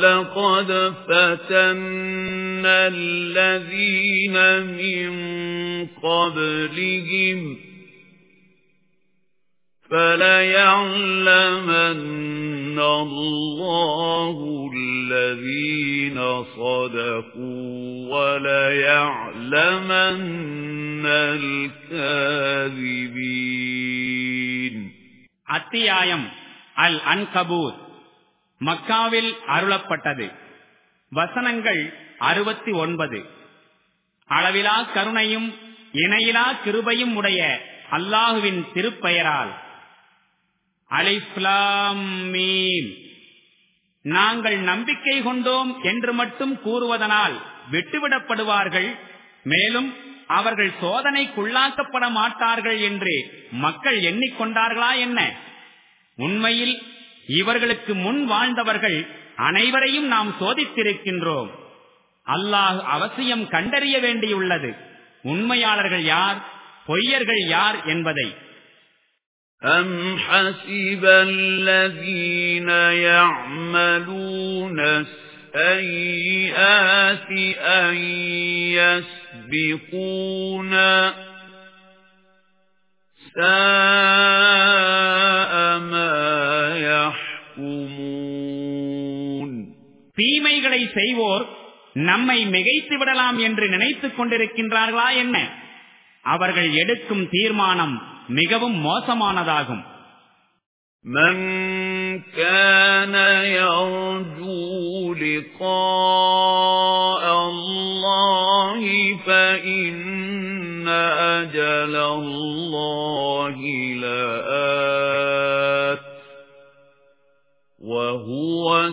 وَلَقَدْ فَتَنَّا الَّذِينَ مِن قَبْلِهِمْ فَلَيَعْلَمَنَّ اللَّهُ الَّذِينَ صَدَقُوا وَلَيَعْلَمَنَّ الْكَاذِبِينَ அத்தியாயம் அல் அன்கபூத் மக்காவில் அருளப்பட்டது. வசனங்கள் அறுபத்தி ஒன்பது. அளவிலா கருணையும் இணையிலா கிருபையும் உடைய அல்லாஹுவின் திருப்பெயரால். அலிஸ்லாம் மீம். நாங்கள் நம்பிக்கை கொண்டோம் என்று மட்டும் கூறுவதனால் விட்டுவிடப்படுவார்கள். மேலும் அவர்கள் சோதனைக்குள்ளாக்கப்பட மாட்டார்கள் என்று மக்கள் எண்ணிக்கொண்டார்களா என்ன? உண்மையில் இவர்களுக்கு முன் வாழ்ந்தவர்கள் அனைவரையும் நாம் சோதித்திருக்கின்றோம் அல்லாஹ் அவசியம் கண்டறிய வேண்டியுள்ளது உண்மையாளர்கள் யார் பொய்யர்கள் யார் என்பதை أَمْ حَسِبَ الَّذِينَ يَعْمَلُونَ السَّيِّئَاتِ أَن يَسْبِقُونَا سَاءَ செய்வோர் நம்மை மிகைத்து விடலாம் என்று நினைத்துக் கொண்டிருக்கின்றார்களா என்ன அவர்கள் எடுக்கும் தீர்மானம் மிகவும் மோசமானதாகும் من كان يرجو لقاء الله فإن أجل الله لآت وهو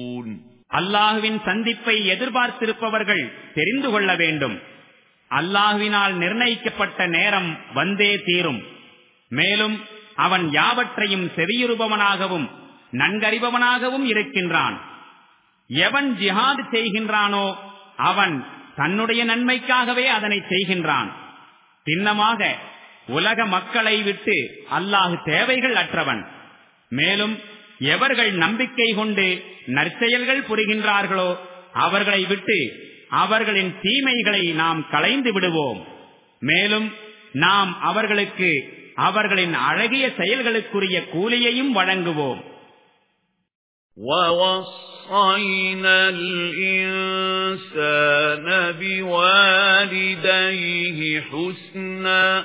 அல்லாஹுவின் சந்திப்பை எதிர்பார்த்திருப்பவர்கள் தெரிந்து கொள்ள வேண்டும். அல்லாஹுவினால் நிர்ணயிக்கப்பட்ட நேரம் வந்தே தீரும். மேலும் அவன் யாவற்றையும் செவியுறுபவனாகவும் நன்கறிபவனாகவும் இருக்கின்றான். எவன் ஜிஹாது செய்கின்றானோ அவன் தன்னுடைய நன்மைக்காகவே அதனை செய்கின்றான். சின்னமாக உலக மக்களை விட்டு அல்லாஹு தேவைகள் அற்றவன். மேலும் எவர்கள் நம்பிக்கை கொண்டு நற்செயல்கள் புரிகின்றார்களோ அவர்களை விட்டு அவர்களின் தீமைகளை நாம் களைந்து விடுவோம் மேலும் நாம் அவர்களுக்கு அவர்களின் அழகிய செயல்களுக்குரிய கூலியையும் வழங்குவோம் وَوَصَّيْنَا الْإِنسَانَ بِوَالِدَيْهِ حُسْنًا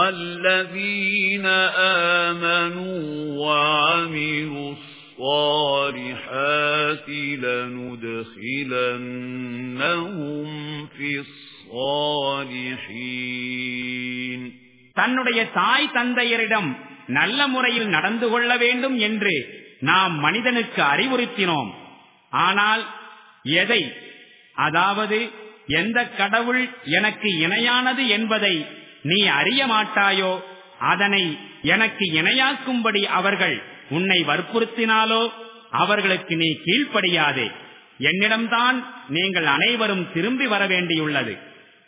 وَالَّذِينَ آمَنُوا وَعَمِلُوا الصَّالِحَاتِ لَنُدْخِلَنَّهُمْ فِي الصَّالِحِينَ தன்னுடைய தாய் தந்தையரிடம் நல்ல முறையில் நடந்து கொள்ள வேண்டும் என்று நாம் மனிதனுக்கு அறிவுறுத்தினோம் ஆனால் எதை அதாவது எந்த கடவுள் எனக்கு இணையானது என்பதை நீ அறிய மாட்டாயோ? அதனை எனக்கு இணையாக்கும்படி அவர்கள் உன்னை வற்புறுத்தினாலோ? அவர்களுக்கு நீ கீழ்ப்படியாதே. என்னிடம்தான் நீங்கள் அனைவரும் திரும்பி வர வேண்டியுள்ளது.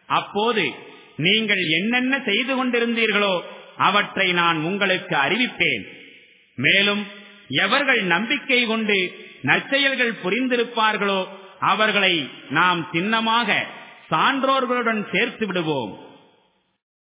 அப்போது நீங்கள் என்னென்ன செய்து கொண்டிருந்தீர்களோ அவற்றை நான் உங்களுக்கு அறிவிப்பேன். மேலும் எவர்கள் நம்பிக்கை கொண்டு நற்செயல்கள் புரிந்திருப்பார்களோ அவர்களை நாம் சின்னமாக சான்றோர்களுடன் சேர்த்து விடுவோம்.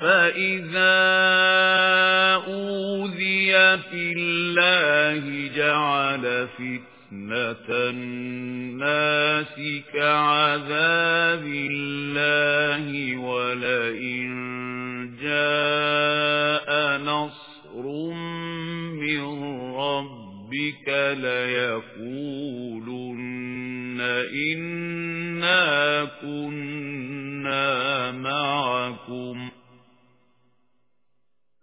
فَإِذَا أُوذِيَ فِي اللَّهِ جَعَلَ فِتْنَةَ النَّاسِ كَعَذَابِ اللَّهِ وَلَئِن جَاءَ نَصْرٌ مِّن رَّبِّكَ لَيَقُولُنَّ إِنَّا كُنَّا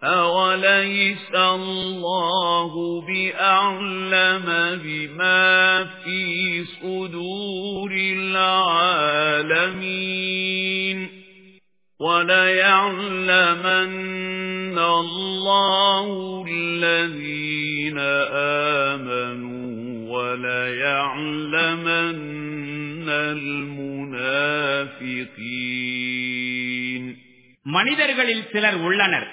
أَوَلَيْسَ اللَّهُ بِأَعْلَمَ بِمَا فِي صُدُورِ الْعَالَمِينَ وَلَيَعْلَمَنَّ اللَّهُ الَّذِينَ آمَنُوا وَلَيَعْلَمَنَّ الْمُنَافِقِينَ மனிதர்களில் சிலர் உள்ளனர்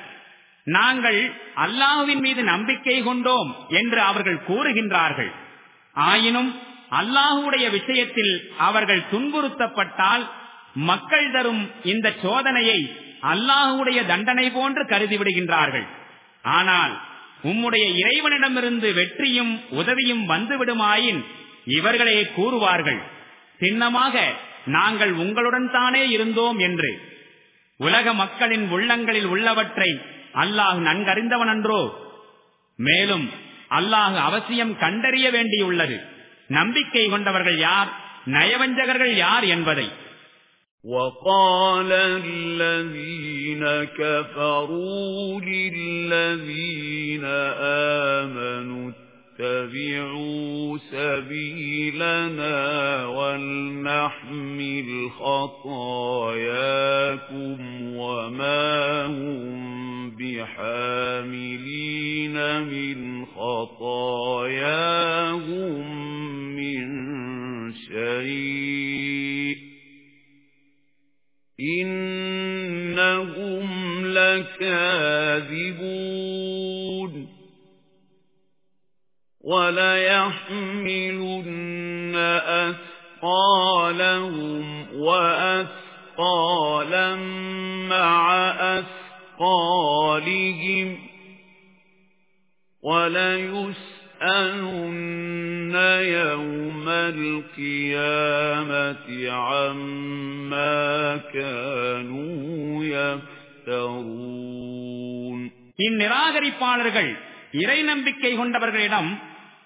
நாங்கள் அல்லாஹுவின் மீது நம்பிக்கை கொண்டோம் என்று அவர்கள் கூறுகின்றார்கள். ஆயினும் அல்லாஹுடைய விஷயத்தில் அவர்கள் துன்புறுத்தப்பட்டால் மக்கள் தரும் இந்த சோதனையை அல்லாஹுடைய தண்டனை போன்று கருதிவிடுகின்றார்கள் ஆனால் உம்முடைய இறைவனிடமிருந்து வெற்றியும் உதவியும் வந்துவிடுமாயின் இவர்களே கூறுவார்கள் சின்னமாக நாங்கள் உங்களுடன் தானே இருந்தோம் என்று. உலக மக்களின் உள்ளங்களில் உள்ளவற்றை அல்லாஹ் நன்கறிந்தவன் அன்றோ மேலும் அல்லாஹ் அவசியம் கண்டறிய வேண்டியுள்ளது நம்பிக்கை கொண்டவர்கள் யார் நயவஞ்சகர்கள் யார் என்பதை وَقَالَ الَّذِينَ كَفَرُوا لِلَّذِينَ آمَنُوا اتَّبِعُوا سَبِيلَنَا وَلْنَحْمِلْ خَطَايَاكُمْ وَمَا هُمْ بِحَامِلِينَ مِنْ خَطَايَاهُمْ مِنْ شَيْءٍ. إِنَّهُمْ لَكَاذِبُونَ. وَلَيَحْمِلُنَّ أَثْقَالَهُمْ وَأَثْقَالًا مَعَ أَثْقَالِهِمْ. وَلَيُسْأَلُنَّ يَوْمَ الْقِيَامَةِ عَمَّا كَانُوا يَفْتَرُونَ இந்நிராகரிப்பாளர்கள் இறை நம்பிக்கை கொண்டவர்களிடம்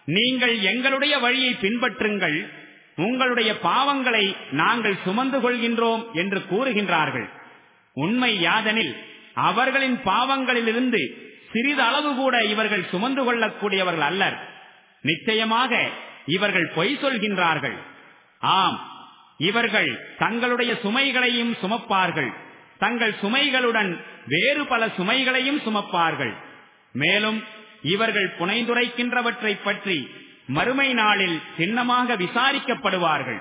நீங்கள் எங்களுடைய வழியை பின்பற்றுங்கள் உங்களுடைய பாவங்களை நாங்கள் சுமந்து கொள்கின்றோம் என்று கூறுகின்றார்கள் உண்மை யாதனில் அவர்களின் பாவங்களிலிருந்து சிறிதளவு கூட இவர்கள் சுமந்து கொள்ளக்கூடியவர்கள் அல்லர். நிச்சயமாக இவர்கள் பொய் சொல்கின்றார்கள். ஆம் இவர்கள் தங்களுடைய சுமைகளையும் சுமப்பார்கள். தங்கள் சுமைகளுடன் வேறு பல சுமைகளையும் சுமப்பார்கள். மேலும் இவர்கள் புனைந்துரைக்கின்றவற்றை பற்றி மறுமை நாளில் சின்னமாக விசாரிக்கப்படுவார்கள்.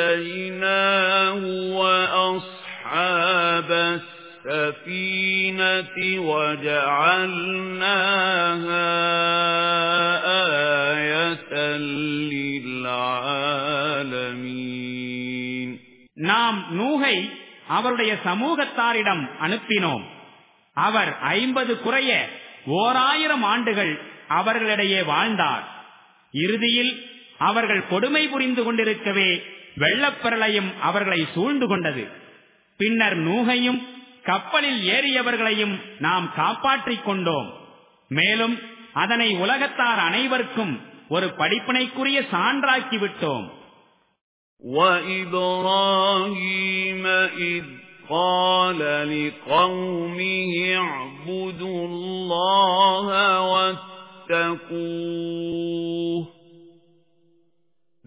فَأَنجَيْنَاهُ وَأَصْحَابَ السَّفِينَةِ وَجَعَلْنَاهَا آيَةً لِلْعَالَمِينَ நாம் நூகை அவருடைய சமூகத்தாரிடம் அனுப்பினோம் அவர் ஐம்பது குறைய ஓராயிரம் ஆண்டுகள் அவர்களிடையே வாழ்ந்தார் இறுதியில் அவர்கள் கொடுமை புரிந்து கொண்டிருக்கவே வெள்ளப்பிரளயம் அவர்களை சூழ்ந்து கொண்டது பின்னர் நூகையும் கப்பலில் ஏறியவர்களையும் நாம் காப்பாற்றிக் கொண்டோம் மேலும் அதனை உலகத்தார் அனைவருக்கும் ஒரு படிப்பினைக்குரிய சான்றாக்கி விட்டோம் وَإِبْرَاهِيمَ إِذْ قَالَ لِقَوْمِهِ اعْبُدُوا اللَّهَ وَاتَّقُوهُ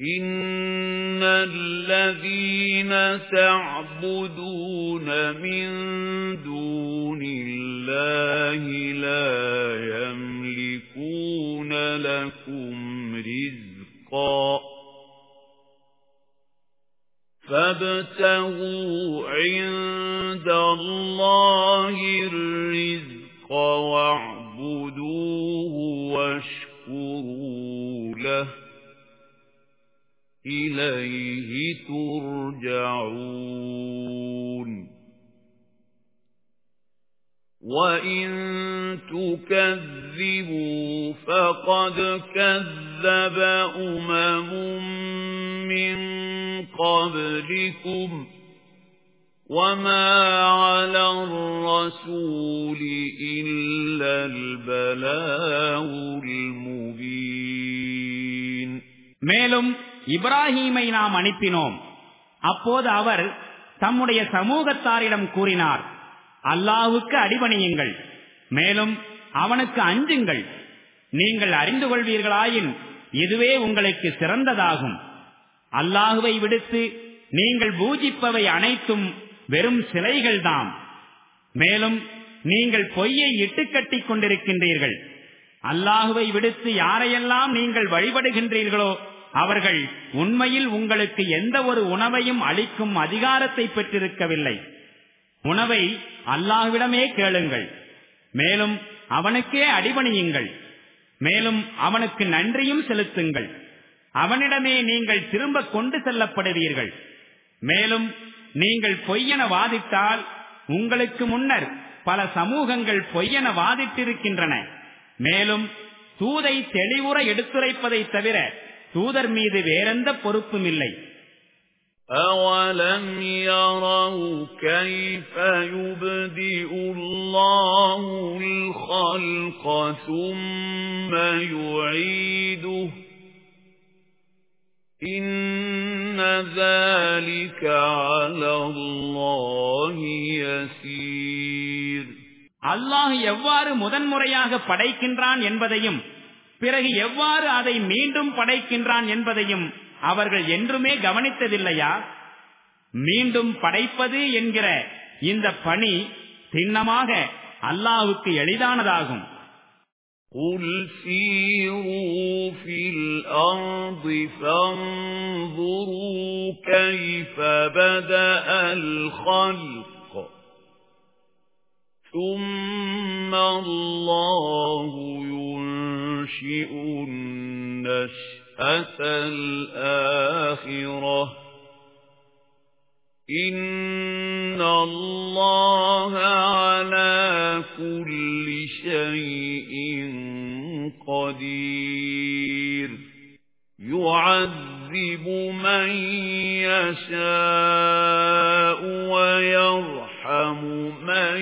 إِنَّ الَّذِينَ تَعْبُدُونَ مِن دُونِ اللَّهِ لَا يَمْلِكُونَ لَكُمْ رِزْقًا فَابْتَغُوا عِندَ اللَّهِ الرِّزْقَ وَاعْبُدُوهُ وَاشْكُرُوا لَهُ إِلَيْهِ تُرْجَعُونَ وَإِن تُكَذِّبُوا فَقَدْ كَذَّبَ أُمَمٌ مِّن قَبْلِكُمْ وَمَا عَلَى الرَّسُولِ إِلَّا الْبَلَاغُ الْمُبِينُ மேலும் இப்ராஹீமை நாம் அனுப்பினோம். அப்போது அவர் தம்முடைய சமூகத்தாரிடம் கூறினார் அல்லாஹுக்கு அடிபணியுங்கள் மேலும் அவனுக்கு அஞ்சுங்கள். நீங்கள் அறிந்து கொள்வீர்களாயின் இதுவே உங்களுக்கு சிறந்ததாகும். அல்லாஹுவை விடுத்து நீங்கள் பூஜிப்பவை அனைத்தும் வெறும் சிலைகள்தாம். மேலும் நீங்கள் பொய்யை இட்டுக்கட்டிக் கொண்டிருக்கின்றீர்கள். அல்லாஹுவை விடுத்து யாரையெல்லாம் நீங்கள் வழிபடுகின்றீர்களோ அவர்கள் உண்மையில் உங்களுக்கு எந்த ஒரு உணவையும் அளிக்கும் அதிகாரத்தை பெற்றிருக்கவில்லை. உணவை அல்லாஹ்விடமே கேளுங்கள். மேலும் அவனுக்கே அடிபணியுங்கள். மேலும் அவனுக்கு நன்றியும் செலுத்துங்கள். அவனிடமே நீங்கள் திரும்ப கொண்டு செல்லப்படுவீர்கள். மேலும் நீங்கள் பொய்யென வாதிட்டால் உங்களுக்கு முன்னர் பல சமூகங்கள் பொய்யென வாதிட்டிருக்கின்றன. மேலும் தூதை தெளிவுற எடுத்துரைப்பதை தவிர தூதர் மீது வேறெந்த பொறுப்பும் இல்லை أَوَلَمْ يَرَوْا كَيْفَ يُبْدِئُ اللَّهُ الْخَلْقَ ثُمَّ يُعِيدُهُ إِنَّ ذَلِكَ عَلَى اللَّهِ يَسِيرٌ அல்லாஹ் எவ்வாறு முதன்முறையாக படைக்கின்றான் என்பதையும் பிறகு எவ்வாறு அதை மீண்டும் படைக்கின்றான் என்பதையும் அவர்கள் என்றுமே கவனித்ததில்லையா மீண்டும் படைப்பது என்கிற இந்த பணி திண்ணமாக அல்லாஹுக்கு எளிதானதாகும் قُلْ سِيرُوا فِي الْأَرْضِ فَانظُرُوا كَيْفَ بَدَأَ الْخَلْقَ ثُمَّ اللَّهُ يُنشِئُ النَّشْأَةَ الْآخِرَةِ. إِنَّ اللَّهَ عَلَى كُلِّ شَيْءٍ قَدِيرٌ. يُعَذِّبُ مَن يَشَاءُ وَيَرْحَمُ مَن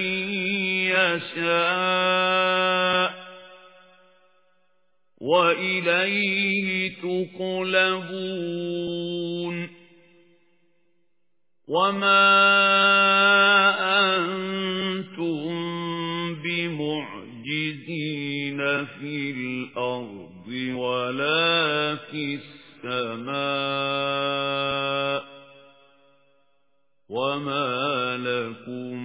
يَشَاءُ. وَإِلَيْهِ تُقْلَبُونَ. وَمَا أَنْتُمْ بِمُعْجِزِينَ فِي الْأَرْضِ وَلَا فِي السَّمَاءِ. وَمَا لَكُمْ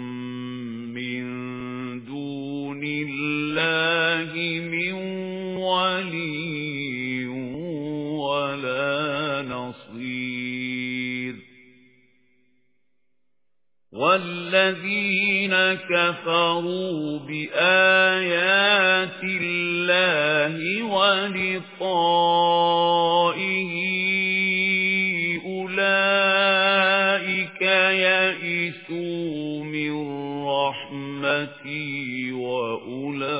وَالَّذِينَ كَفَرُوا بِآيَاتِ اللَّهِ وَلِقَائِهِ أُولَئِكَ يَئِسُوا مِن رَّحْمَتِي وَأُولَئِكَ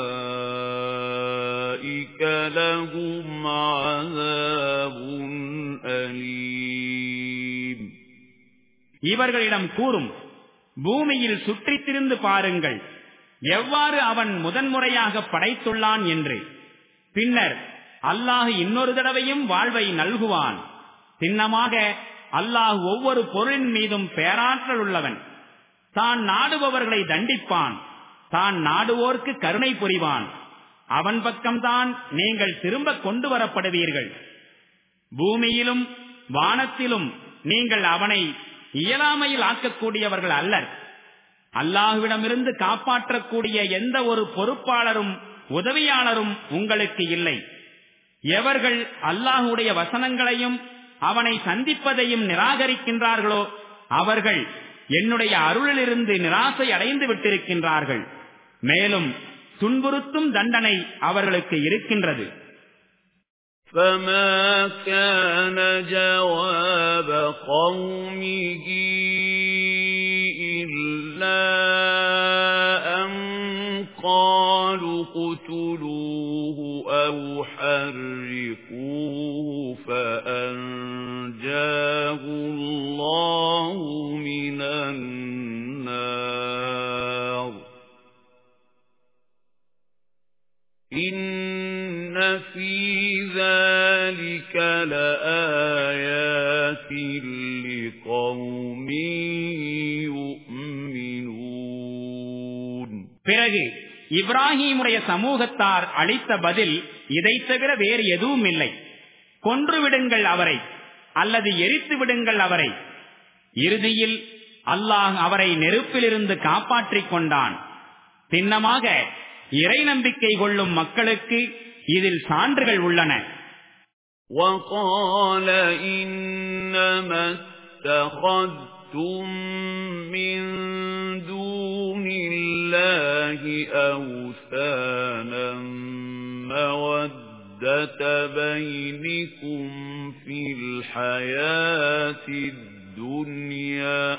لَهُمْ عَذَابٌ أَلِيمٌ இவர்களிடம் கூறும் பூமியில் சுற்றித் திரிந்து பாருங்கள். எவ்வாறு அவன் முதன்முறையாக படைத்துள்ளான் என்று. பின்னர் அல்லாஹ் இன்னொரு தடவையும் வாழ்வை நல்குவான். சின்னமாக அல்லாஹ் ஒவ்வொரு பொருளின் மீதும் பேராற்றல் உள்ளவன். தான் நாடுபவர்களை தண்டிப்பான். தான் நாடுவோர்க்கு கருணை புரிவான். அவன் பக்கம்தான் நீங்கள் திரும்ப கொண்டு வரப்படுவீர்கள் பூமியிலும் வானத்திலும் நீங்கள் அவனை இயலாமையில் ஆக்கக்கூடியவர்கள் அல்லர். அல்லாஹுவிடமிருந்து காப்பாற்றக்கூடிய எந்த ஒரு பொறுப்பாளரும் உதவியாளரும் உங்களுக்கு இல்லை. எவர்கள் அல்லாஹுடைய வசனங்களையும் அவனை சந்திப்பதையும் நிராகரிக்கின்றார்களோ அவர்கள் என்னுடைய அருளிலிருந்து நிராசை அடைந்து விட்டிருக்கின்றார்கள். மேலும் துன்புறுத்தும் தண்டனை அவர்களுக்கு இருக்கின்றது. فَمَا كَانَ جَوَابَ قَوْمِهِ إِلَّا أَن قَالُوا اقْتُلُوهُ أَوْ حَرِّقُوهُ فَأَنجَاهُ اللَّهُ مِنَ النَّارِ إِنَّ فِي ذَلِكَ لَآيَاتٍ لِقَوْمٍ يُؤْمِنُونَ பிறகு இப்ராஹீமுடைய சமூகத்தார் அளித்த பதில் இதை தவிர வேறு எதுவும் இல்லை கொன்று விடுங்கள் அவரை அல்லது எரித்து விடுங்கள் அவரை இறுதியில் அல்லாஹ் அவரை நெருப்பிலிருந்து காப்பாற்றிக் கொண்டான் சின்னமாக இறை நம்பிக்கை கொள்ளும் மக்களுக்கு இதில் சான்றுகள் உள்ளன وَقَالَ إِنَّمَا اتَّخَذْتُم مِّن دُونِ اللَّهِ أَوْثَانًا مَّوَدَّةَ بَيْنِكُمْ فِي الْحَيَاةِ الدُّنْيَا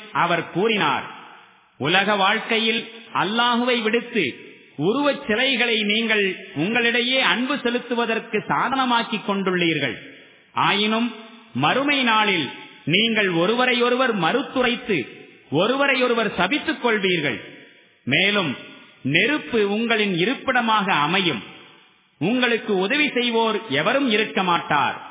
அவர் கூறினார் உலக வாழ்க்கையில் அல்லாஹுவை விடுத்து உருவச் சிலைகளை நீங்கள் உங்களிடையே அன்பு செலுத்துவதற்கு சாதனமாக்கிக் கொண்டுள்ளீர்கள். ஆயினும் மறுமை நாளில் நீங்கள் ஒருவரையொருவர் மறுத்துரைத்து ஒருவரையொருவர் சபித்துக் கொள்வீர்கள். மேலும் நெருப்பு உங்களின் இருப்பிடமாக அமையும். உங்களுக்கு உதவி செய்வோர் எவரும் இருக்க மாட்டார்.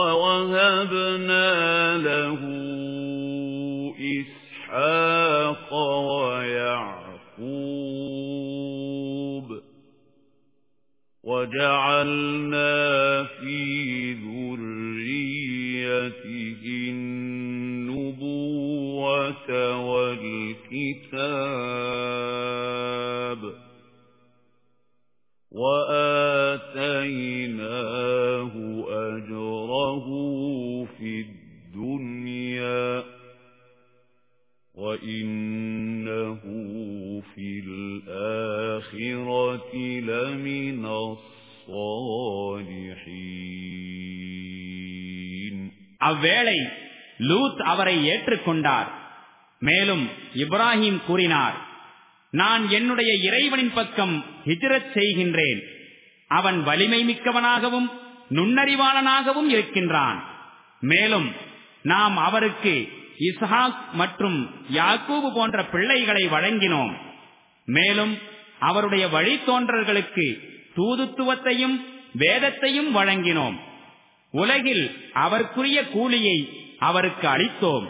ووهبنا له إسحاق ويعقوب وجعلنا في ذريته النبوة والكتاب وآتيناه وإنه في الآخرة لمن الصالحين அவ்வேளை லூத் அவரை ஏற்றுக்கொண்டார் மேலும் இப்ராஹிம் கூறினார் நான் என்னுடைய இறைவனின் பக்கம் ஹிஜ்ரத் செய்கின்றேன் அவன் வலிமை மிக்கவனாகவும் நுண்ணறிவாளனாகவும் இருக்கின்றான் மேலும் நாம் அவருக்கு இஸ்ஹாக் மற்றும் யாக்கூபு போன்ற பிள்ளைகளை வழங்கினோம் மேலும் அவருடைய வழித்தோன்றர்களுக்கு தூதுத்துவத்தையும் வேதத்தையும் வழங்கினோம் உலகில் அவருக்குரிய கூலியை அவருக்கு அளித்தோம்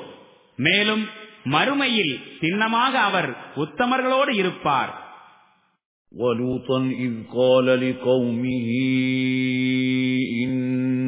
மேலும் மறுமையில் சின்னமாக அவர் உத்தமர்களோடு இருப்பார் وَلُوطًا إِذْ قَالَ لِقَوْمِهِ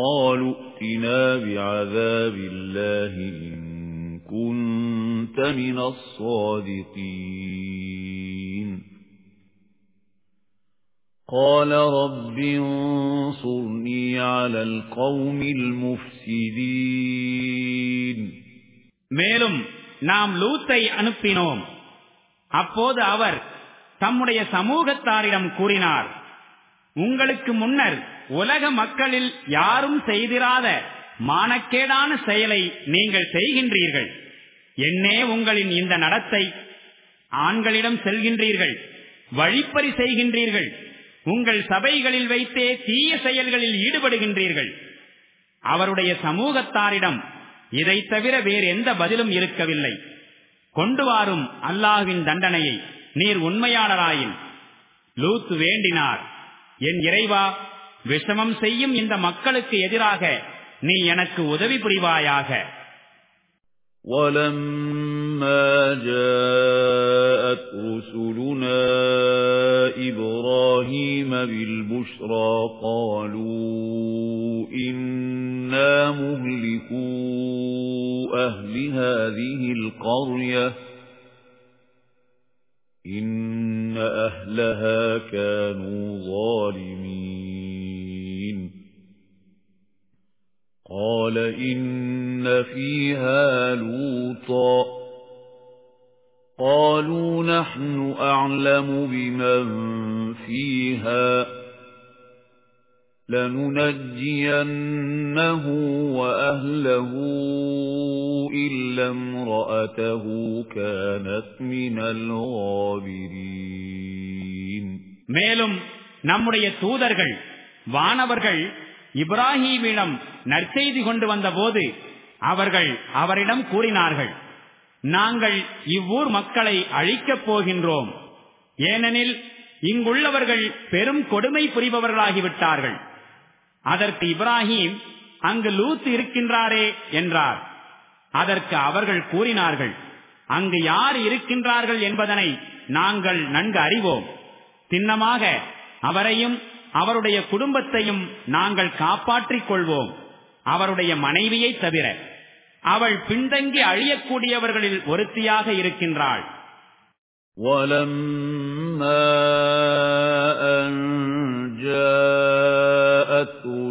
قالوا ائتنا بعذاب الله إن كنت من الصادقين قال رب انصرني على القوم المفسدين மேலும் நாம் லூத்தை அனுப்பினோம் அப்போது அவர் தம்முடைய சமூகத்தாரிடம் கூறினார் உங்களுக்கு முன்னர் உலக மக்களில் யாரும் செய்திராத மானக்கேடான செயலை நீங்கள் செய்கின்றீர்கள். என்னே உங்களின் இந்த நடத்தை? ஆண்களிடம் செல்கின்றீர்கள் வழிப்பறி செய்கின்றீர்கள் உங்கள் சபைகளில் வைத்தே தீய செயல்களில் ஈடுபடுகின்றீர்கள். அவருடைய சமூகத்தாரிடம் இதை தவிர வேறு எந்த பதிலும் இருக்கவில்லை. கொண்டு வாரும் அல்லாஹின் தண்டனையை நீர் உண்மையாளராயின். லூத்து வேண்டினார். என் இறைவா விஷமம் செய்யும் இந்த மக்களுக்கு எதிராக நீ எனக்கு உதவி புரிவாயாக وَلَمَّا جَاءَتْ رُسُلُنَا إِبْرَاهِيمَ بِالْبُشْرَى قَالُوا إِنَّا مُهْلِكُو أَهْلِ هَذِهِ الْقَرْيَةِ إِنَّ أَهْلَهَا كَانُوا ظَالِمِينَ قَالَ إِنَّ فِيهَا لُوطًا قَالُوا نَحْنُ أَعْلَمُ بِمَنْ فِيهَا لَنُنَجِّيَنَّهُ وَأَهْلَهُ إِلَّا امْرَأَتَهُ كَانَتْ مِنَ الْغَابِرِينَ மேலும் நம்முடைய தூதர்கள் வானவர்கள் இப்ராஹீமிடம் நற்செய்தி கொண்டு வந்தபோது அவர்கள் அவரிடம் கூறினார்கள் நாங்கள் இவ்வூர் மக்களை அழிக்கப் போகின்றோம் ஏனெனில் இங்குள்ளவர்கள் பெரும் கொடுமை புரிபவர்களாகிவிட்டார்கள் அதற்கு இப்ராஹிம் அங்கு லூத் இருக்கின்றாரே என்றார் அதற்கு அவர்கள் கூறினார்கள் அங்கு யார் இருக்கின்றார்கள் என்பதனை நாங்கள் நன்கு அறிவோம் சின்னமாக அவரையும் அவருடைய குடும்பத்தையும் நாங்கள் காப்பாற்றிக் கொள்வோம் அவருடைய மனைவியை தவிர அவள் பின்தங்கி அழியக்கூடியவர்களில் ஒருத்தியாக இருக்கின்றாள் وَلَمَّا أَنْ جَاءَ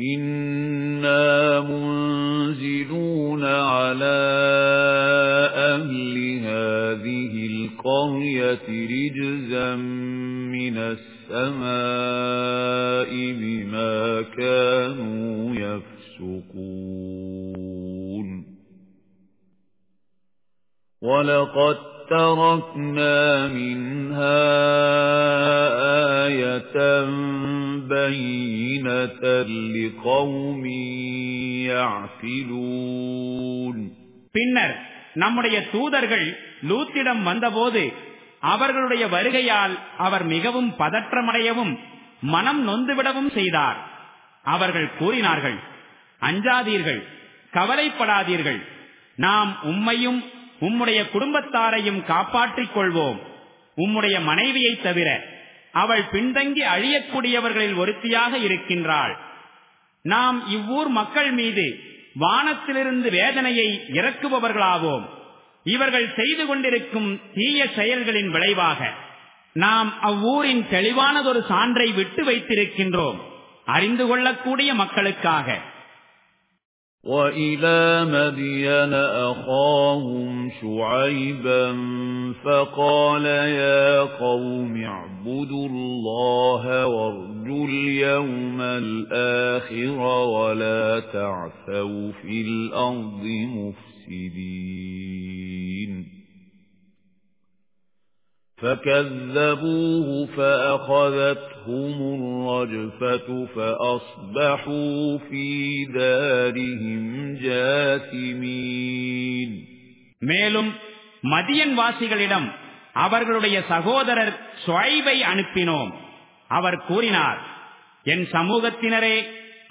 إنا منزلون على أهل هذه القرية رجزا من السماء بما كانوا يفسقون ولقد تركنا منها آية بينة لقوم يعقلون பின்னர் நம்முடைய தூதர்கள் லூத்திடம் வந்தபோது அவர்களுடைய வருகையால் அவர் மிகவும் பதற்றமடையவும் மனம் நொந்துவிடவும் செய்தார் அவர்கள் கூறினார்கள் அஞ்சாதீர்கள் கவலைப்படாதீர்கள் நாம் உம்மையும் உம்முடைய குடும்பத்தாரையும் காப்பாற்றிக் கொள்வோம். உம்முடைய மனைவியை தவிர அவள் பின்தங்கி அழியக்கூடியவர்களில் ஒருத்தியாக இருக்கின்றாள். நாம் இவ்வூர் மக்கள் மீது வானத்திலிருந்து வேதனையை இறக்குபவர்களாவோம். இவர்கள் செய்து கொண்டிருக்கும் தீய செயல்களின் விளைவாக நாம் அவ்வூரின் தெளிவானதொரு சான்றை விட்டு வைத்திருக்கின்றோம். அறிந்து கொள்ளக்கூடிய மக்களுக்காக. وَإِلَى مَدْيَنَ أَخَاهُمْ شُعَيْبًا فَقَالَ يَا قَوْمِ اعْبُدُوا اللَّهَ وَارْجُوا الْيَوْمَ الْآخِرَ وَلَا تَعْثَوْا فِي الْأَرْضِ مُفْسِدِينَ. فَكَذَّبُوهُ فَأَخَذَتْهُمُ الرَّجْفَةُ فَأَصْبَحُوا فِي دَارِهِمْ جَاثِمِينَ மேலும் மதியன் வாசிகளிடம் அவர்களுடைய சகோதரர் சுவைவை அனுப்பினோம் அவர் கூறினார் என் சமூகத்தினரே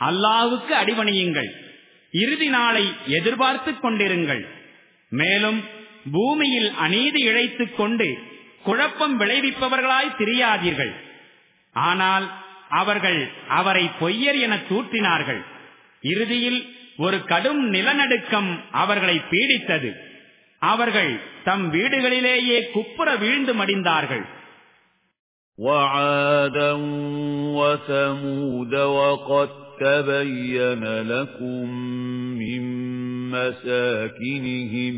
அல்லாவுக்கு அடிபணியுங்கள் இறுதி நாளை எதிர்பார்த்துக் கொண்டிருங்கள் மேலும் பூமியில் அநீதி இழைத்துக் கொண்டு குழப்பம் விளைவிப்பவர்களாய் தெரியாதீர்கள் ஆனால் அவர்கள் அவரை பொய்யர் என தூற்றினார்கள் இறுதியில் ஒரு கடும் நிலநடுக்கம் அவர்களை பீடித்தது அவர்கள் தம் வீடுகளிலேயே குப்புற வீழ்ந்து மடிந்தார்கள் وعادا وثمود وقد تبين لكم من مساكنهم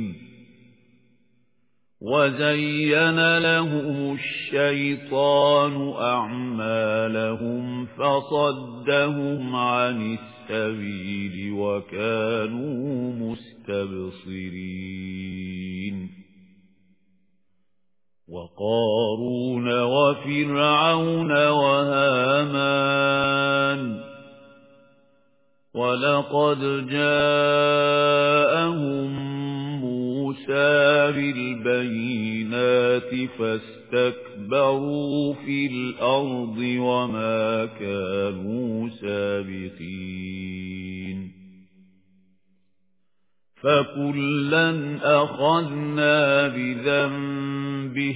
وَزَيَّنَ لَهُمُ الشَّيْطَانُ أَعْمَالَهُمْ فَصَدَّهُمْ عَنِ السَّبِيلِ وَكَانُوا مُسْتَبْصِرِينَ وَقَارُونَ وَفِرْعَوْنَ وَهَامَانَ وَلَقَدْ جَاءَهُم مُوسَى بِالْبَيِّنَاتِ فَاسْتَكْبَرُوا فِي الْأَرْضِ وَمَا كَانُوا سَابِقِينَ. فَكُلًّا أَخَذْنَا بِذَنبِهِ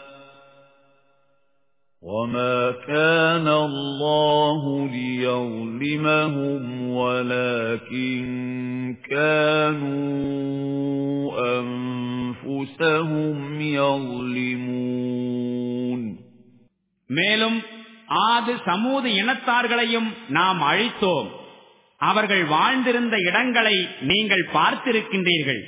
وَمَا كَانَ اللَّهُ لِيَظْلِمَهُمْ وَلَكِن كَانُوا أَنفُسَهُمْ يَظْلِمُونَ மேலும் ஆது சமூது இனத்தார்களையும் நாம் அழித்தோம் அவர்கள் வாழ்ந்திருந்த இடங்களை நீங்கள் பார்த்திருக்கின்றீர்கள்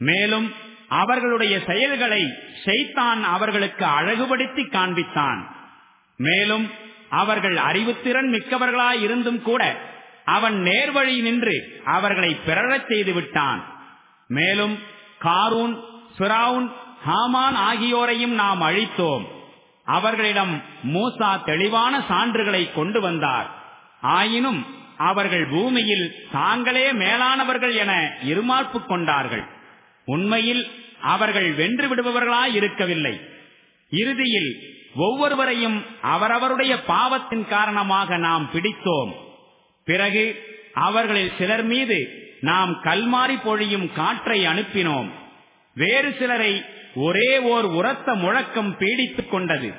மேலும் அவர்களுடைய செயல்களை செய்தான் அவர்களுக்கு அழகுபடுத்தி காண்பித்தான். மேலும் அவர்கள் அறிவுத்திறன் மிக்கவர்களாய் இருந்தும் கூட அவன் நேர்வழி நின்று அவர்களை பிறழச் செய்து விட்டான். மேலும் காரூன் சுராவுன் ஹாமான் ஆகியோரையும் நாம் அழித்தோம். அவர்களிடம் மூசா தெளிவான சான்றுகளை கொண்டு வந்தார். ஆயினும் அவர்கள் பூமியில் தாங்களே மேலானவர்கள் என இருமாப்பு கொண்டார்கள். உண்மையில் அவர்கள் வென்று விடுபவர்களாய் இருக்கவில்லை. இறுதியில் ஒவ்வொருவரையும் அவரவருடைய பாவத்தின் காரணமாக நாம் பிடித்தோம். பிறகு அவர்களில் சிலர் மீது நாம் கல்மாறி பொழியும் காற்றை அனுப்பினோம். வேறு சிலரை ஒரே ஓர் உரத்த முழக்கம் பீடித்துக் கொண்டது.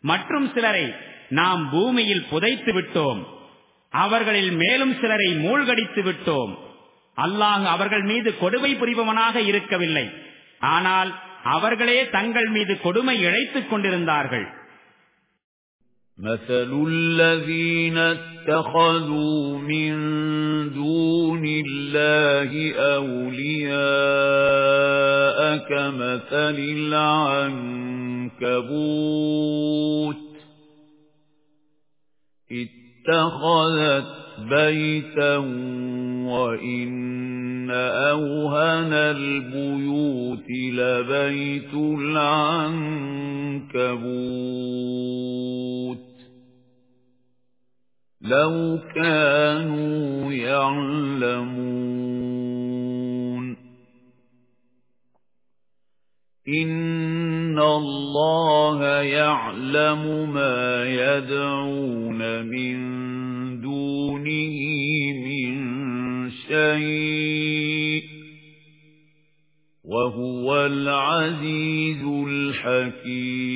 மற்றும் சிலரை நாம் பூமியில் புதைத்து விட்டோம். அவர்களில் மேலும் சிலரை மூழ்கடித்து விட்டோம். அல்லாஹ் அவர்கள் மீது கொடுமை புரிபவனாக இருக்கவில்லை. ஆனால் அவர்களே தங்கள் மீது கொடுமை இழைத்துக் கொண்டிருந்தார்கள் مثل الذين اتخذوا من دون الله أولياء كمثل العنكبوت اتخذت بيتا وإن أوهن البيوت لبيت العنكبوت لو كانوا يعلمون إن الله يعلم ما يدعون من دونه من شيء وهو العزيز الحكيم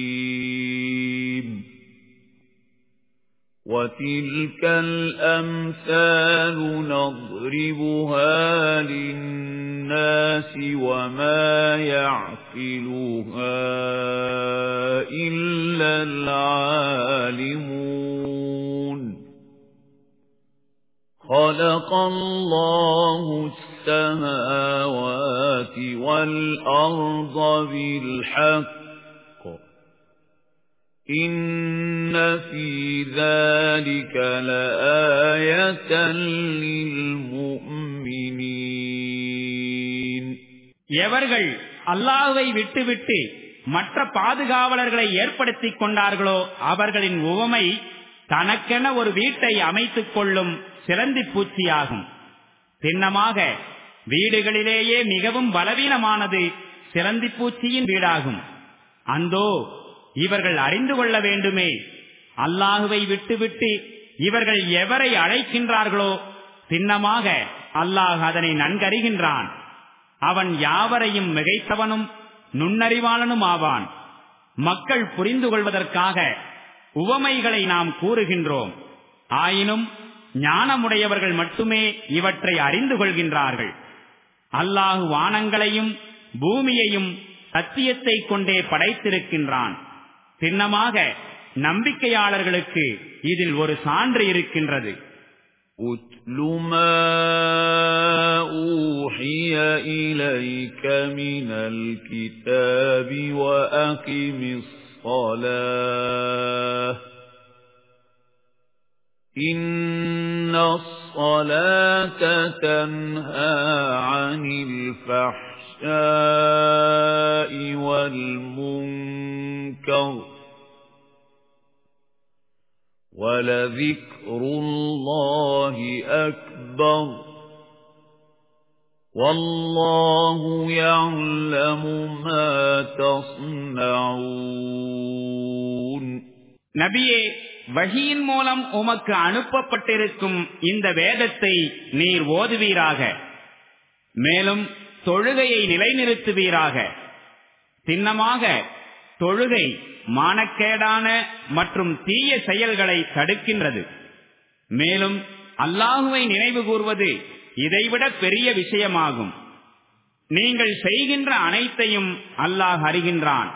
وتلك الأمثال نضربها للناس وما يعقلها إلا العالمون خلق الله السماوات والأرض بالحق إن في ذلك لآية للمؤمنين எவர்கள் அல்லாஹ்வை விட்டுவிட்டு மற்ற பாதுகாவலர்களை ஏற்படுத்திக் கொண்டார்களோ அவர்களின் உவமை தனக்கென ஒரு வீட்டை அமைத்துக் கொள்ளும் சிலந்தி பூச்சியாகும். சின்னமாக வீடுகளிலேயே மிகவும் பலவீனமானது சிலந்தி பூச்சியின் வீடாகும். அந்தோ இவர்கள் அறிந்து கொள்ள வேண்டுமே. அல்லாஹுவை விட்டுவிட்டு இவர்கள் எவரை அழைக்கின்றார்களோ சின்னமாக அல்லாஹ் அதனை நன்கறிகின்றான். அவன் யாவரையும் மிகைத்தவனும் நுண்ணறிவாளனும் ஆவான். மக்கள் புரிந்து கொள்வதற்காக உவமைகளை நாம் கூறுகின்றோம். ஆயினும் ஞானமுடையவர்கள் மட்டுமே இவற்றை அறிந்து கொள்கின்றார்கள் அல்லாஹு வானங்களையும் பூமியையும் சத்தியத்தை கொண்டே படைத்திருக்கின்றான் சின்னமாக நம்பிக்கையாளர்களுக்கு இதில் ஒரு சான்று இருக்கின்றது أُتْلُ مَا أُوحِيَ إِلَيْكَ مِنَ الْكِتَابِ وَأَقِمِ الصَّلَاةَ إِنَّ الصَّلَاةَ تَنْهَى عَنِ الْفَحْشَاءِ وَالْمُنكَرِ وَلَذِكْرُ اللَّهِ أَكْبَرُ وَاللَّهُ يَعْلَمُ مَا تَصْنَعُونَ نَبِيَّ வகியின் மூலம் உமக்கு அனுப்பப்பட்டிருக்கும் இந்த வேதத்தை நீர் ஓதுவீராக. மேலும் தொழுகையை நிலைநிறுத்துவீராக. சின்னமாக தொழுகை மானக்கேடான மற்றும் தீய செயல்களை தடுக்கின்றது. மேலும் அல்லாஹுவை நினைவு கூறுவது இதைவிட பெரிய விஷயமாகும். நீங்கள் செய்கின்ற அனைத்தையும் அல்லாஹ் அறிகின்றான்.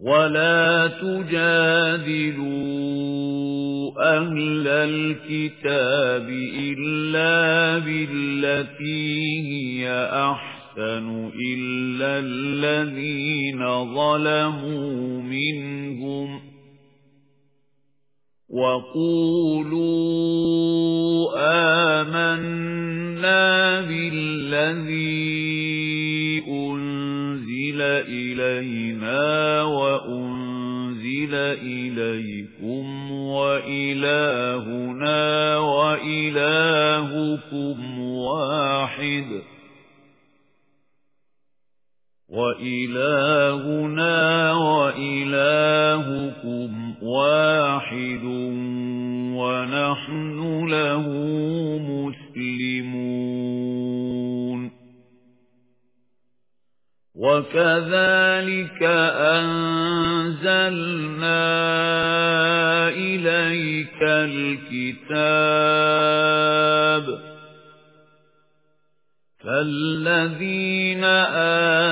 ولا تجادلوا أهل الكتاب إلا بالتي هي أحسن إلا الذين ظلموا منهم وقولوا آمنا بالذي أُنْزِلَ إِلَيْنَا وَأُنْزِلَ إِلَيْكُمْ وَإِلَٰهُنَا وَإِلَٰهُكُمْ وَاحِدٌ وَإِلَٰهُنَا وَإِلَٰهُكُمْ وَاحِدٌ وَنَحْنُ لَهُ مُسْلِمُونَ وَكَذَلِكَ أَنزَلْنَا إِلَيْكَ الْكِتَابَ فَالَّذِينَ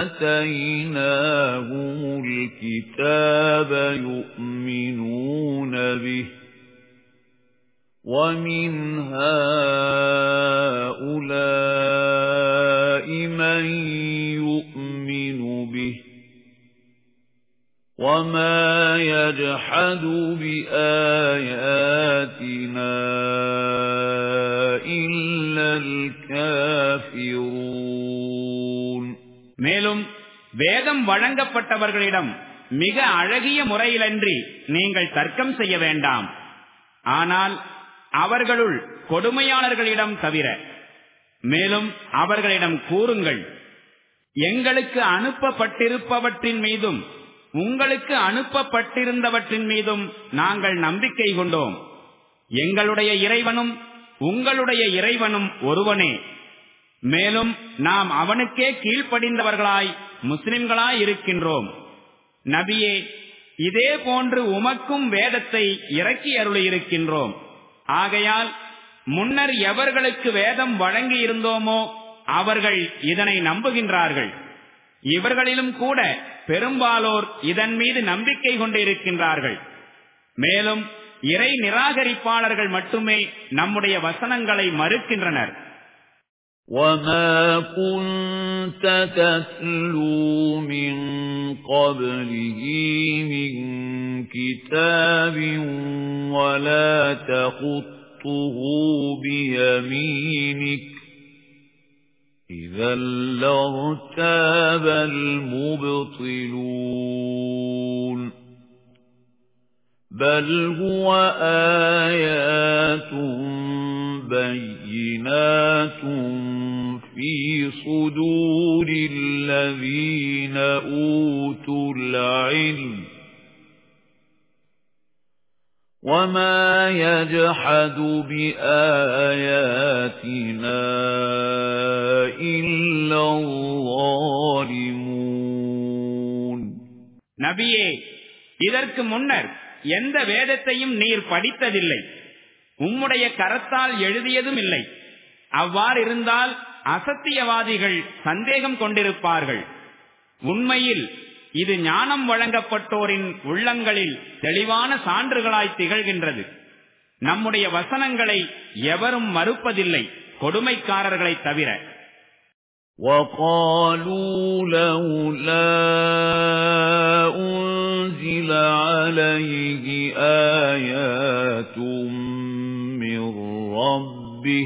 آتَيْنَاهُمُ الْكِتَابَ يُؤْمِنُونَ بِهِ وَمِنْ هَؤُلَاءِ مَن وَمَا يَجْحَدُ بِآيَاتِنَا إِلَّا الْكَافِرُونَ மேலும் வேதம் வழங்கப்பட்டவர்களிடம் மிக அழகிய முறையிலன்றி நீங்கள் தர்க்கம் செய்ய வேண்டாம் ஆனால் அவர்களுள் கொடுமையாளர்களிடம் தவிர மேலும் அவர்களிடம் கூறுங்கள் எங்களுக்கு அனுப்பப்பட்டிருப்பவற்றின் மீதும் உங்களுக்கு அனுப்பப்பட்டிருந்தவற்றின் மீதும் நாங்கள் நம்பிக்கை கொண்டோம். எங்களுடைய இறைவனும் உங்களுடைய இறைவனும் ஒருவனே. மேலும் நாம் அவனுக்கே கீழ்ப்படிந்தவர்களாய் முஸ்லிம்களாய் இருக்கின்றோம். நபியே இதே போன்று உமக்கும் வேதத்தை இறக்கி அருளியிருக்கின்றோம். ஆகையால் முன்னர் எவர்களுக்கு வேதம் வழங்கி இருந்தோமோ அவர்கள் இதனை நம்புகின்றார்கள். இவர்களிலும் கூட பெரும்பாலோர் இதன் மீது நம்பிக்கை கொண்டிருக்கின்றார்கள் மேலும் இறை நிராகரிப்பாளர்கள் மட்டுமே நம்முடைய வசனங்களை மறுக்கின்றனர் وَمَا كُنْتَ تَتْلُو مِنْ قَبْلِهِ مِنْ كِتَابٍ وَلَا تَخُطُّهُ بِيَمِينِكَ إِذًا لَارْتَابَ الْمُبْطِلُونَ. بَلْ هُوَ آيَاتٌ بَيِّنَاتٌ فِي صُدُورِ الَّذِينَ أُوتُوا الْعِلْمَ. وَمَا يَجْحَدُ بِآيَاتِنَا إِلَّا الظَّالِمُونَ நபியே இதற்கு முன்னர் எந்த வேதத்தையும் நீர் படித்ததில்லை உம்முடைய கரத்தால் எழுதியதும் இல்லை அவ்வாறு இருந்தால் அசத்தியவாதிகள் சந்தேகம் கொண்டிருப்பார்கள் உண்மையில் இது ஞானம் வழங்கப்பட்டோரின் உள்ளங்களில் தெளிவான சான்றுகளாய் திகழ்கின்றது நம்முடைய வசனங்களை எவரும் மறுப்பதில்லை கொடுமைக்காரர்களை தவிர وَقَالُوا لَوْلَا أُنْزِلَ عَلَيْهِ آيَاتٌ مِّن رَّبِّهِ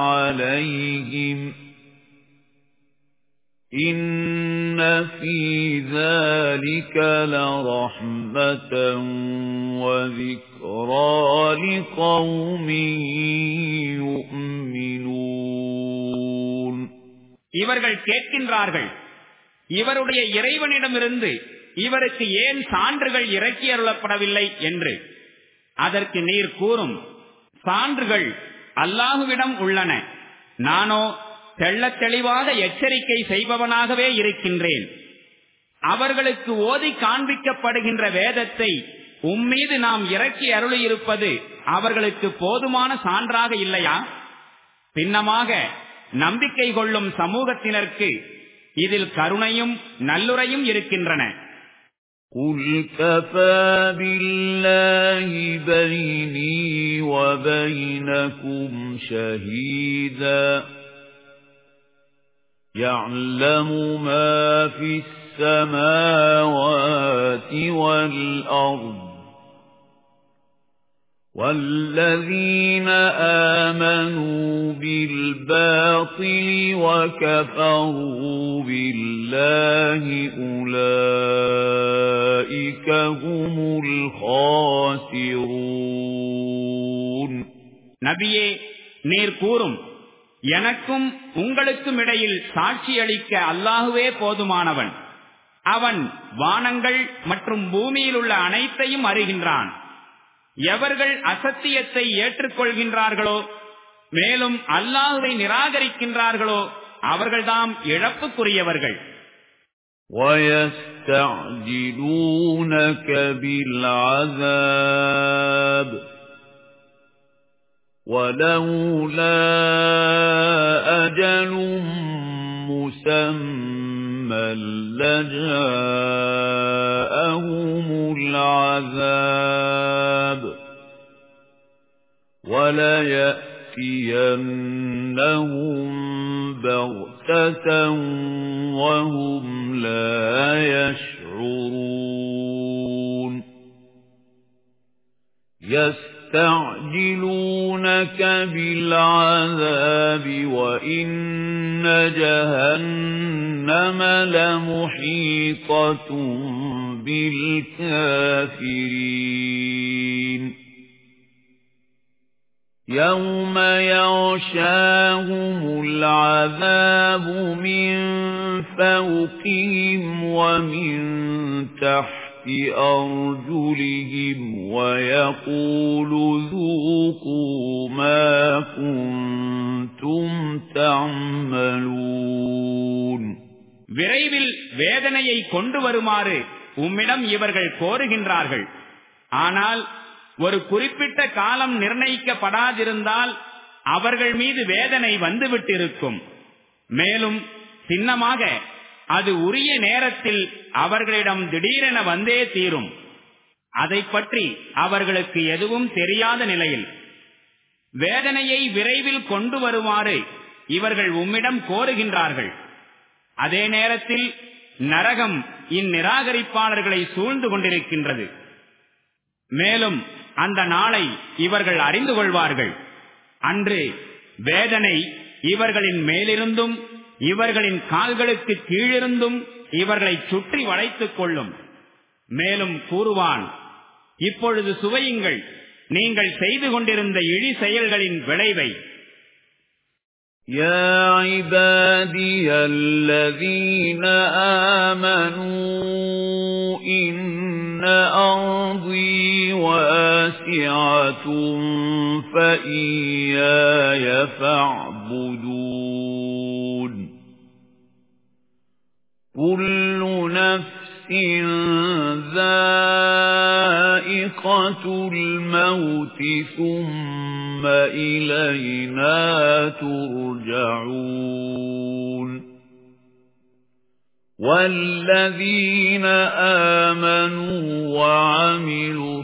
عَلَيْهِمْ إِنَّ فِي ذَلِكَ لَرَحْمَةً وَذِكْرَى لِقَوْمٍ يُؤْمِنُونَ இவர்கள் கேட்கின்றார்கள் இவருடைய இறைவனிடமிருந்து இவருக்கு ஏன் சான்றுகள் இறக்கி அருளப்படவில்லை என்று அதற்கு நீர் கூறும் சான்றுகள் அல்லாஹுவிடம் உள்ளன. நானோ தெள்ள தெளிவாக எச்சரிக்கை செய்பவனாகவே இருக்கின்றேன். அவர்களுக்கு ஓதி காண்பிக்கப்படுகின்ற வேதத்தை உம்மீது நாம் இறக்கி அருளியிருப்பது அவர்களுக்கு போதுமான சான்றாக இல்லையா? பின்னமாக நம்பிக்கை கொள்ளும் சமூகத்தினருக்கு இதில் கருணையும் நல்லுறையும் இருக்கின்றன. قُلْ كَفَى بِاللَّهِ بَيْنِي وَبَيْنَكُمْ شَهِيدًا يَعْلَمُ مَا فِي السَّمَاوَاتِ وَالْأَرْضِ وَالَّذِينَ آمَنُوا بِالْبَاطِلِ وَكَفَرُوا بِاللَّهِ أُولَئِكَ هُمُ الْخَاسِرُونَ நபியே நீர் கூறும் எனக்கும் உங்களுக்கும் இடையில் சாட்சியளிக்க அல்லாஹுவே போதுமானவன் அவன் வானங்கள் மற்றும் பூமியில் உள்ள அனைத்தையும் அறிகின்றான் எவர்கள் அசத்தியத்தை ஏற்றுக்கொள்கின்றார்களோ மேலும் அல்லாஹுவை நிராகரிக்கின்றார்களோ அவர்கள்தாம் இழப்புக்குரியவர்கள் وَيَسْتَعْجِلُونَكَ بِالْعَذَابِ وَلَوْلَا أَجَلٌ مُّسَمًّى لَّجَاءَهُمُ الْعَذَابُ وَلَيَأْتِيَنَّهُم بَغْتَةً وَهُمْ لَا يَشْعُرُونَ يَسْتَعْجِلُونَكَ بِالْعَذَابِ وَإِنَّ جَهَنَّمَ لَمُحِيطَةٌ بِالْكَافِرِينَ. يَوْمَ يَغْشَاهُمُ الْعَذَابُ مِنْ فَوْقِهِمْ وَمِنْ تَحْتِ أَرْجُلِهِمْ وَيَقُولُ ذُوقُوا مَا كُنْتُمْ تَعْمَلُونَ விரைவில் வேதனையை கொண்டு வருமாறு உம்மிடம் இவர்கள் கோருகின்றார்கள் ஆனால் ஒரு குறிப்பிட்ட காலம் நிர்ணயிக்கப்படாதிருந்தால் அவர்கள் மீது வேதனை வந்துவிட்டிருக்கும் மேலும் சின்னமாக அது உரிய நேரத்தில் அவர்களிடம் திடீரென வந்தே தீரும். அதை பற்றி அவர்களுக்கு எதுவும் தெரியாத நிலையில் வேதனையை விரைவில் கொண்டு வருமாறு இவர்கள் உம்மிடம் கோருகின்றார்கள். அதே நேரத்தில் நரகம் இந்நிராகரிப்பாளர்களை சூழ்ந்து கொண்டிருக்கின்றது. மேலும் அந்த நாளை இவர்கள் அறிந்து கொள்வார்கள். அன்று வேதனை இவர்களின் மேலிருந்தும் இவர்களின் கால்களுக்கு கீழிருந்தும் இவர்களை சுற்றி வளைத்துக் கொள்ளும் மேலும் கூறுவான் இப்பொழுது சுவையுங்கள் நீங்கள் செய்து கொண்டிருந்த இழி செயல்களின் விளைவை يا عبادي الذين آمنوا إن أرضي واسعة فإياي فاعبدون كل نفس ذائقة الموت ثم إلينا ترجعون. والذين آمنوا وعملوا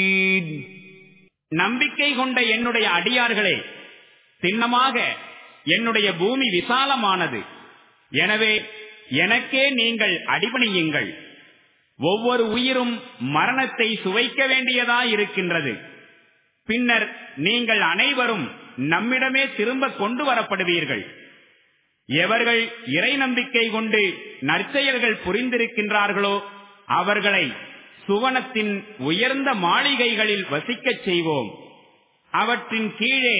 நம்பிக்கை கொண்ட என்னுடைய அடியார்களே சின்னமாக என்னுடைய பூமி விசாலமானது. எனவே எனக்கே நீங்கள் அடிபணியுங்கள். ஒவ்வொரு உயிரும் மரணத்தை சுவைக்க வேண்டியதாயிருக்கின்றது பின்னர் நீங்கள் அனைவரும் நம்மிடமே திரும்ப கொண்டு வரப்படுவீர்கள். எவர்கள் இறை நம்பிக்கை கொண்டு நற்செயல்கள் புரிந்திருக்கின்றார்களோ அவர்களை சுவனத்தின் உயர்ந்த மாளிகைகளில் வசிக்கச் செய்வோம் அவற்றின் கீழே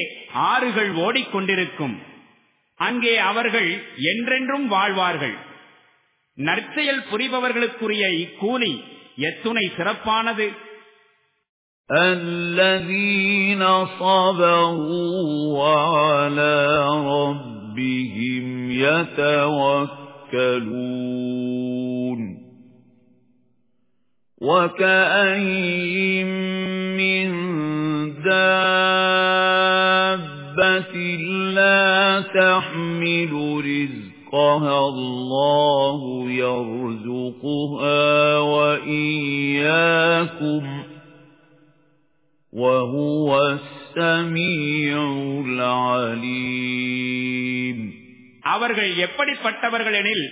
ஆறுகள் ஓடிக்கொண்டிருக்கும் அங்கே அவர்கள் என்றென்றும் வாழ்வார்கள் நற்செயல் புரிபவர்களுக்குரிய இக்கூலி எத்துணை சிறப்பானது الذين صبروا وعلى ربهم يتوكلون وكأين من دابة لا تحمل رزقها الله يرزقها وإياكم وهو السميع العليم அவர்கள் எப்படிப்பட்டவர்கள் எனில்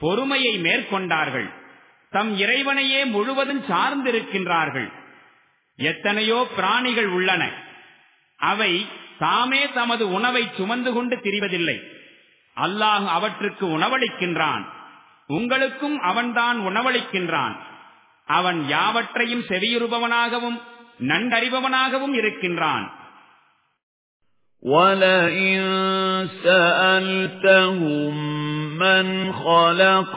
பொறுமையை மேற்கொண்டார்கள் தம் இறைவனையே முழுவதும் சார்ந்திருக்கின்றார்கள் எத்தனையோ பிராணிகள் உள்ளன அவை தாமே தமது உணவை சுமந்து கொண்டு திரிவதில்லை அல்லாஹ் அவற்றுக்கு உணவளிக்கின்றான் உங்களுக்கும் அவன்தான் உணவளிக்கின்றான் அவன் யாவற்றையும் செவியுறுபவனாகவும் நன்கறிபவனாகவும் இருக்கின்றான் وَلَئِن سَأَلْتَهُم مَّنْ خَلَقَ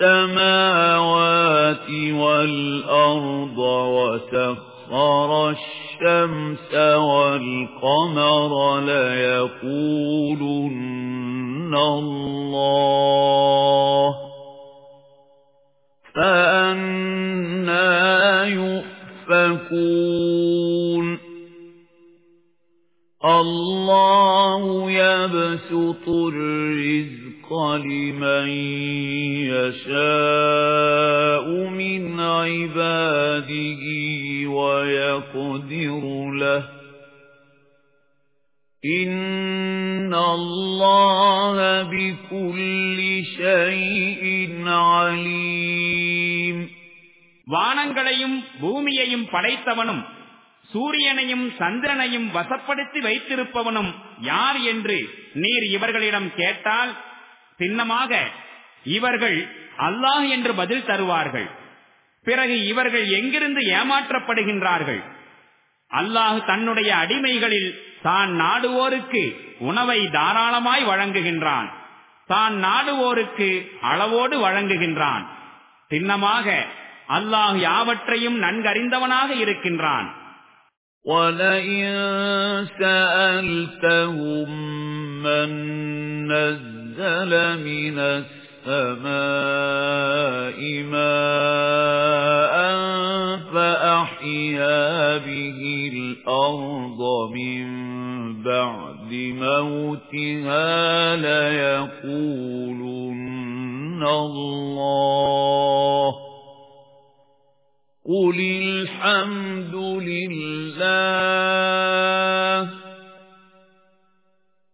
السَّمَاوَاتِ وَالْأَرْضَ وَسَخَّرَ الشَّمْسَ وَالْقَمَرَ لَيَقُولُنَّ اللَّهُ فَأَنَّى يُؤْفَكُونَ اللَّهُ يَبْسُطُ الرِّزْقَ لِمَن يَشَاءُ مِنْ عِبَادِهِ وَيَقْدِرُ لَهُ إِنَّ اللَّهَ بِكُلِّ شَيْءٍ عَلِيمٌ வானங்களையும் பூமியையும் படைத்தவனும் சூரியனையும் சந்திரனையும் வசப்படுத்தி வைத்திருப்பவனும் யார் என்று நீர் இவர்களிடம் கேட்டால் சின்னமாக இவர்கள் அல்லாஹ் என்று பதில் தருவார்கள் பிறகு இவர்கள் எங்கிருந்து ஏமாற்றப்படுகின்றார்கள் அல்லாஹ் தன்னுடைய அடிமைகளில் தான் நாடுவோருக்கு உணவை தாராளமாய் வழங்குகின்றான் தான் நாடுவோருக்கு அளவோடு வழங்குகின்றான் சின்னமாக அல்லாஹ் யாவற்றையும் நன்கறிந்தவனாக இருக்கின்றான் وَلَئِن سَأَلْتَهُم مَّن نَّزَّلَ مِنَ السَّمَاءِ مَاءً فَأَحْيَا بِهِ الْأَرْضَ مِن بَعْدِ مَوْتِهَا لَيَقُولُنَّ اللَّهُ قُلِ الْحَمْدُ لِلَّهِ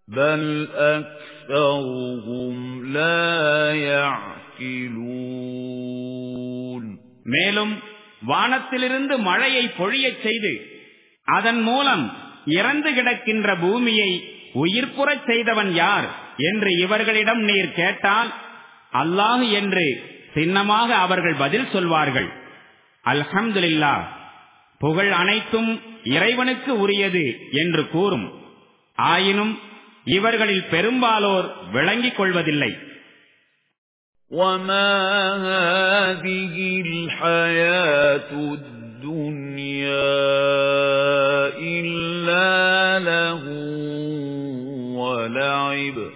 بَلْ أَكْثَرُهُمْ لَا يَعْقِلُونَ மேலும் வானத்திலிருந்து மழையை பொழியச் செய்து அதன் மூலம் இறந்து கிடக்கின்ற பூமியை உயிர்ப்புறச் செய்தவன் யார் என்று இவர்களிடம் நீர் கேட்டால் அல்லாஹ் என்று சின்னமாக அவர்கள் பதில் சொல்வார்கள் அல்ஹம்துலில்லா புகழ் அனைத்தும் இறைவனுக்கு உரியது என்று கூறும் ஆயினும் இவர்களில் பெரும்பாலோர் விளங்கிக் கொள்வதில்லை وَمَا هَٰذِهِ الْحَيَاةُ الدُّنْيَا إِلَّا لَهْوٌ وَلَعِبٌ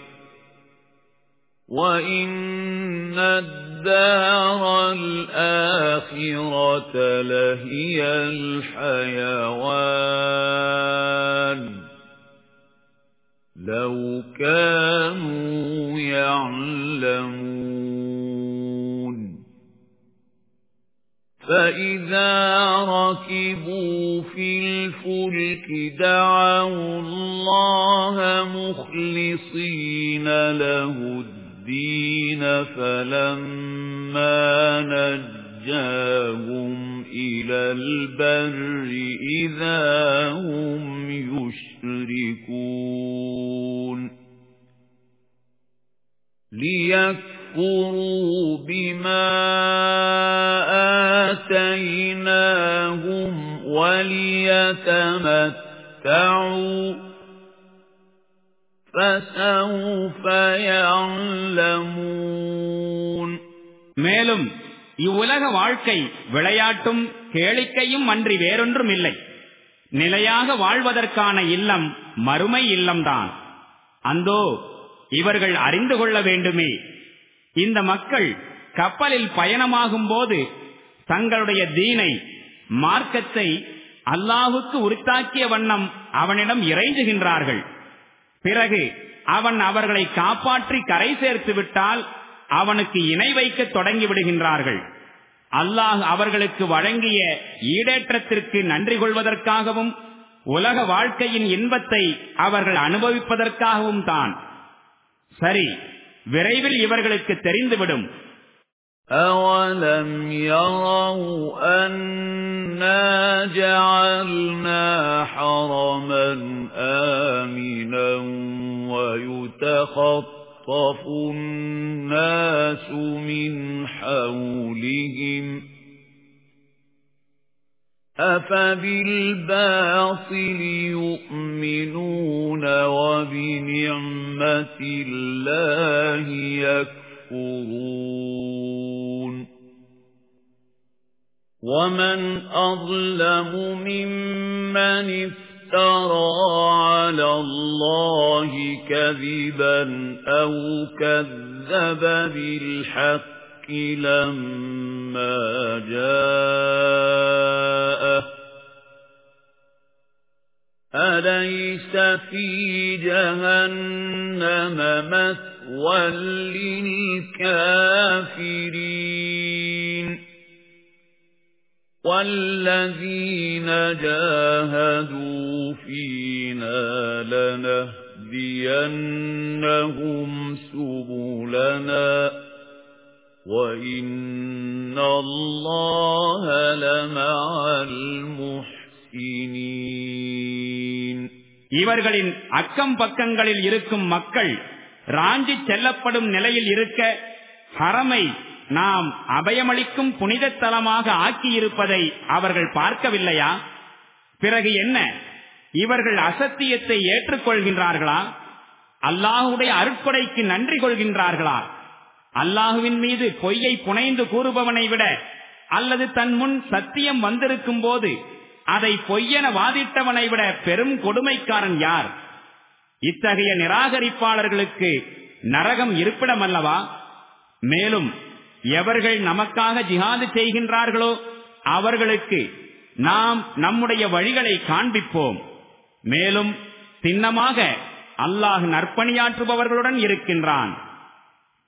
وَإِنَّ الدَّارَ الْآخِرَةَ لَهِيَ الْحَيَوَانُ لَوْ كَانُوا يَعْلَمُونَ فَإِذَا رَكِبُوا فِي الْفُلْكِ دَعَوُا اللَّهَ مُخْلِصِينَ لَهُ الدِّينَ فَلَمَّا نَجَّاهُمْ إِلَى الْبَرِّ إِذَا هُمْ يُشْرِكُونَ لِيَكْفُرُوا بِمَا آتَيْنَاهُمْ وَلِيَتَمَتَّعُوا فَسَوْفَ يَعْلَمُونَ மேலும் இவ்வுலக வாழ்க்கை விளையாட்டும் கேளிக்கையும் அன்றி வேறொன்றும் இல்லை நிலையாக வாழ்வதற்கான இல்லம் மறுமை இல்லம்தான். அந்தோ இவர்கள் அறிந்து கொள்ள வேண்டுமே. இந்த மக்கள் கப்பலில் பயணமாகும் போது தங்களுடைய தீனை மார்க்கத்தை அல்லாஹுக்கு உரித்தாக்கிய வண்ணம் அவனிடம் இறைஞ்சுகின்றார்கள். பிறகு அவன் அவர்களை காப்பாற்றி கரை சேர்த்து விட்டால் அவனுக்கு இணை வைக்க தொடங்கி விடுகின்றார்கள் அல்லாஹ் அவர்களுக்கு வழங்கிய ஈடேற்றத்திற்கு நன்றி கொள்வதற்காகவும் உலக வாழ்க்கையின் இன்பத்தை அவர்கள் அனுபவிப்பதற்காகவும் தான் சரி விரைவில் இவர்களுக்கு தெரிந்துவிடும் أَوَلَمْ يَرَوْا أَنَّا جَعَلْنَا حَرَمًا آمِنًا وَيُتَخَطَّفُ النَّاسُ مِنْ حَوْلِهِمْ أَفَبِالْبَاطِلِ يُؤْمِنُونَ وَبِنِعْمَةِ اللَّهِ يَكْفُرُونَ وَمَنْ أَظْلَمُ مِمَّنِ افْتَرَى عَلَى اللَّهِ كَذِبًا أَوْ كَذَّبَ بِالْحَقِّ لَمَّا جَاءَهُ أَلَيْسَ فِي جَهَنَّمَ مَثْوًى لِلْكَافِرِينَ وَالَّذِينَ جَاهَدُوا فِينَا لَنَهْدِيَنَّهُمْ سُبُلَنَا وَإِنَّ اللَّهَ لَمَعَ الْمُحْسِنِينَ இவர்களின் அக்கம் பக்கங்களில் இருக்கும் மக்கள் ராஞ்சி செல்லப்படும் நிலையில் இருக்க ஹரமை நாம் அபயமளிக்கும் புனித தலமாக ஆக்கியிருப்பதை அவர்கள் பார்க்கவில்லையா? பிறகு என்ன? இவர்கள் அசத்தியத்தை ஏற்றுக்கொள்கின்றார்களா? அல்லாஹுடைய அருட்கொடைக்கு நன்றி கொள்கின்றார்களா? அல்லாஹுவின் மீது பொய்யை புனைந்து கூறுபவனை விட அல்லது தன் முன் சத்தியம் வந்திருக்கும் போது அதை பொய்யென வாதிட்டவனை விட பெரும் கொடுமைக்காரன் யார்? இத்தகைய நிராகரிப்பாளர்களுக்கு நரகம் இருப்பிடமல்லவா? மேலும் எவர்கள் நமக்காக ஜிஹாது செய்கின்றார்களோ அவர்களுக்கு நாம் நம்முடைய வழிகளை காண்பிப்போம். மேலும் சின்னமாக அல்லாஹ் நற்பணியாற்றுபவர்களுடன் இருக்கின்றான்.